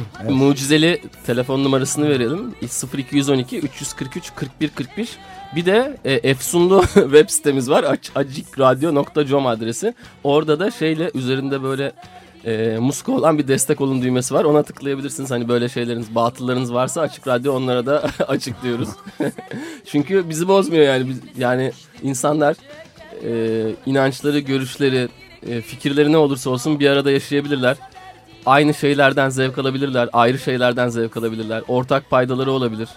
Evet. Mucizeli telefon numarasını verelim. 0212 343 41 41. Bir de e, Efsunlu web sitemiz var. Aç, acikradyo.com adresi. Orada da şeyle üzerinde böyle e, muska olan bir destek olun düğmesi var. Ona tıklayabilirsiniz. Hani böyle şeyleriniz, batıllarınız varsa Açık Radyo onlara da açıklıyoruz. Çünkü bizi bozmuyor yani. Yani insanlar e, inançları, görüşleri, e, fikirleri ne olursa olsun bir arada yaşayabilirler. Aynı şeylerden zevk alabilirler, ayrı şeylerden zevk alabilirler. Ortak paydaları olabilir.